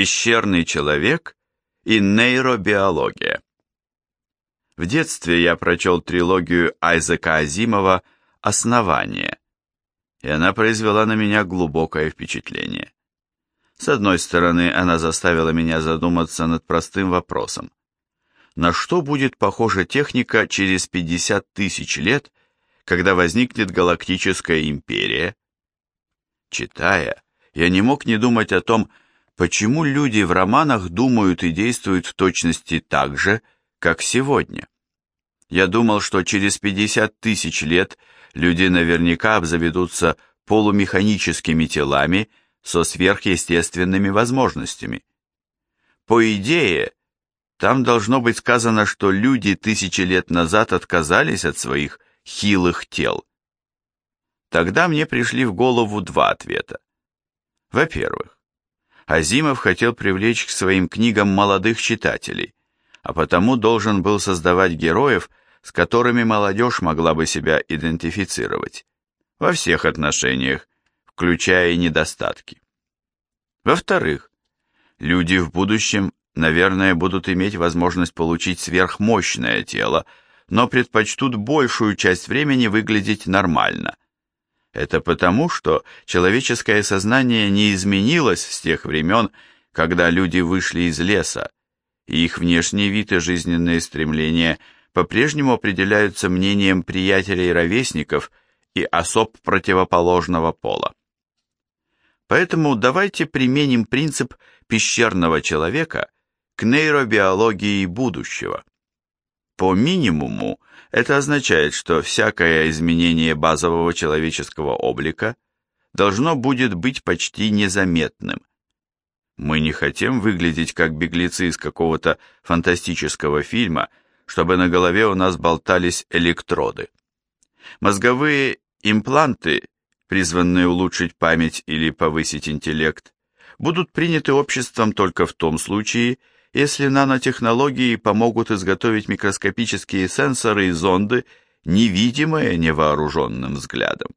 Пещерный человек и нейробиология. В детстве я прочел трилогию Айзека Азимова «Основание», и она произвела на меня глубокое впечатление. С одной стороны, она заставила меня задуматься над простым вопросом. На что будет похожа техника через 50 тысяч лет, когда возникнет галактическая империя? Читая, я не мог не думать о том, почему люди в романах думают и действуют в точности так же, как сегодня. Я думал, что через 50 тысяч лет люди наверняка обзаведутся полумеханическими телами со сверхъестественными возможностями. По идее, там должно быть сказано, что люди тысячи лет назад отказались от своих хилых тел. Тогда мне пришли в голову два ответа. Во-первых, Азимов хотел привлечь к своим книгам молодых читателей, а потому должен был создавать героев, с которыми молодежь могла бы себя идентифицировать. Во всех отношениях, включая и недостатки. Во-вторых, люди в будущем, наверное, будут иметь возможность получить сверхмощное тело, но предпочтут большую часть времени выглядеть нормально. Это потому, что человеческое сознание не изменилось с тех времен, когда люди вышли из леса, и их внешний вид и жизненные стремления по-прежнему определяются мнением приятелей-ровесников и особ противоположного пола. Поэтому давайте применим принцип пещерного человека к нейробиологии будущего. По минимуму это означает, что всякое изменение базового человеческого облика должно будет быть почти незаметным. Мы не хотим выглядеть как беглецы из какого-то фантастического фильма, чтобы на голове у нас болтались электроды. Мозговые импланты, призванные улучшить память или повысить интеллект, будут приняты обществом только в том случае, если нанотехнологии помогут изготовить микроскопические сенсоры и зонды, невидимые невооруженным взглядом.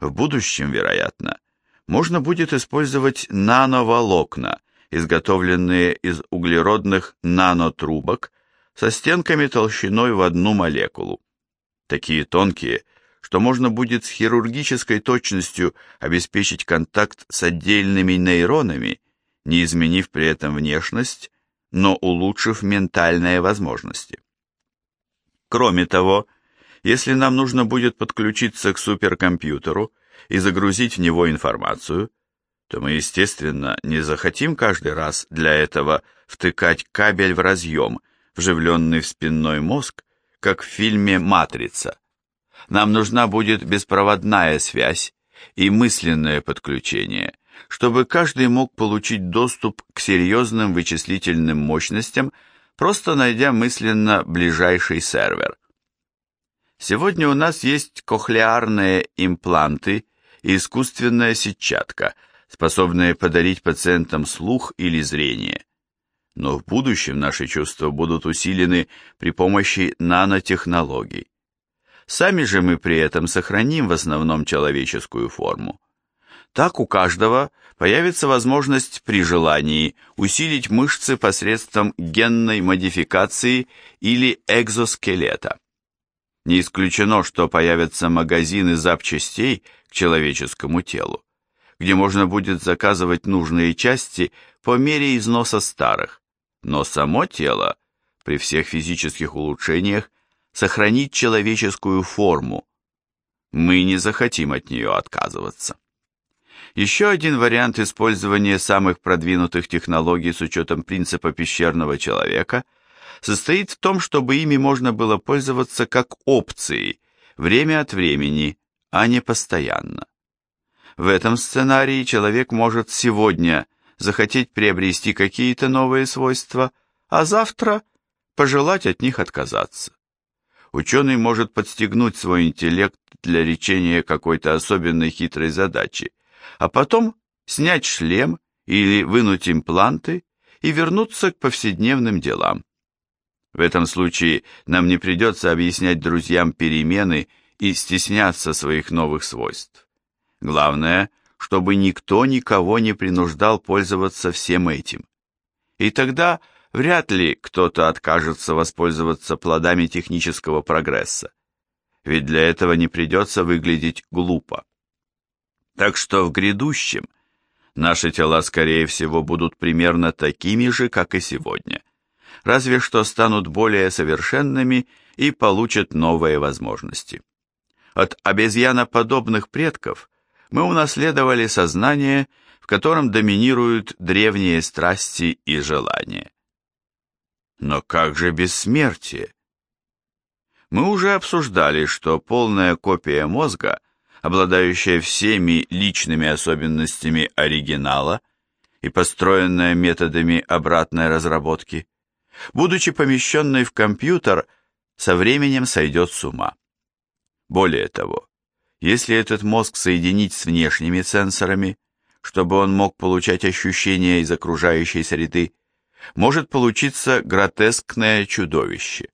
В будущем, вероятно, можно будет использовать нановолокна, изготовленные из углеродных нанотрубок со стенками толщиной в одну молекулу. Такие тонкие, что можно будет с хирургической точностью обеспечить контакт с отдельными нейронами не изменив при этом внешность, но улучшив ментальные возможности. Кроме того, если нам нужно будет подключиться к суперкомпьютеру и загрузить в него информацию, то мы, естественно, не захотим каждый раз для этого втыкать кабель в разъем, вживленный в спинной мозг, как в фильме «Матрица». Нам нужна будет беспроводная связь и мысленное подключение, чтобы каждый мог получить доступ к серьезным вычислительным мощностям, просто найдя мысленно ближайший сервер. Сегодня у нас есть кохлеарные импланты и искусственная сетчатка, способные подарить пациентам слух или зрение. Но в будущем наши чувства будут усилены при помощи нанотехнологий. Сами же мы при этом сохраним в основном человеческую форму. Так у каждого появится возможность при желании усилить мышцы посредством генной модификации или экзоскелета. Не исключено, что появятся магазины запчастей к человеческому телу, где можно будет заказывать нужные части по мере износа старых, но само тело, при всех физических улучшениях, сохранит человеческую форму. Мы не захотим от нее отказываться. Еще один вариант использования самых продвинутых технологий с учетом принципа пещерного человека состоит в том, чтобы ими можно было пользоваться как опцией, время от времени, а не постоянно. В этом сценарии человек может сегодня захотеть приобрести какие-то новые свойства, а завтра пожелать от них отказаться. Ученый может подстегнуть свой интеллект для решения какой-то особенной хитрой задачи, а потом снять шлем или вынуть импланты и вернуться к повседневным делам. В этом случае нам не придется объяснять друзьям перемены и стесняться своих новых свойств. Главное, чтобы никто никого не принуждал пользоваться всем этим. И тогда вряд ли кто-то откажется воспользоваться плодами технического прогресса, ведь для этого не придется выглядеть глупо. Так что в грядущем наши тела, скорее всего, будут примерно такими же, как и сегодня, разве что станут более совершенными и получат новые возможности. От обезьяноподобных предков мы унаследовали сознание, в котором доминируют древние страсти и желания. Но как же бессмертие? Мы уже обсуждали, что полная копия мозга, обладающая всеми личными особенностями оригинала и построенная методами обратной разработки, будучи помещенной в компьютер, со временем сойдет с ума. Более того, если этот мозг соединить с внешними сенсорами, чтобы он мог получать ощущения из окружающей среды, может получиться гротескное чудовище.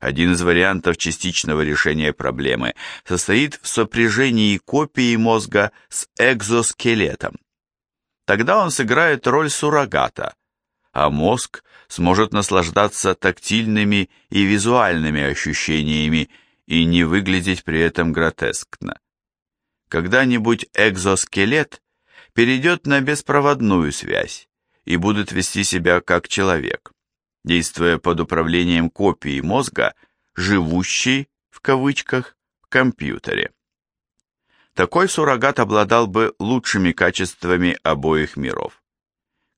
Один из вариантов частичного решения проблемы состоит в сопряжении копии мозга с экзоскелетом. Тогда он сыграет роль суррогата, а мозг сможет наслаждаться тактильными и визуальными ощущениями и не выглядеть при этом гротескно. Когда-нибудь экзоскелет перейдет на беспроводную связь и будет вести себя как человек, действуя под управлением копии мозга, живущей, в кавычках, в компьютере. Такой суррогат обладал бы лучшими качествами обоих миров.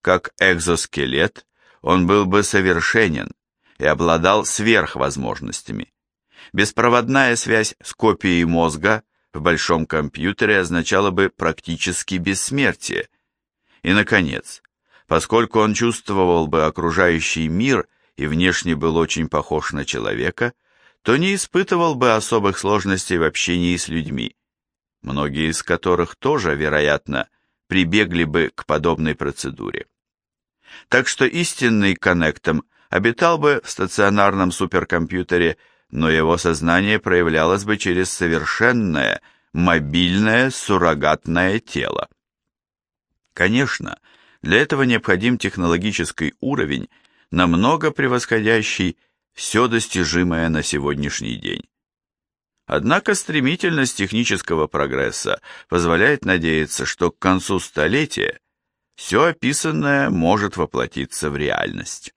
Как экзоскелет, он был бы совершенен и обладал сверхвозможностями. Беспроводная связь с копией мозга в большом компьютере означала бы практически бессмертие. И, наконец, поскольку он чувствовал бы окружающий мир и внешне был очень похож на человека, то не испытывал бы особых сложностей в общении с людьми, многие из которых тоже, вероятно, прибегли бы к подобной процедуре так что истинный коннектом обитал бы в стационарном суперкомпьютере, но его сознание проявлялось бы через совершенное, мобильное суррогатное тело. Конечно, для этого необходим технологический уровень, намного превосходящий все достижимое на сегодняшний день. Однако стремительность технического прогресса позволяет надеяться, что к концу столетия все описанное может воплотиться в реальность.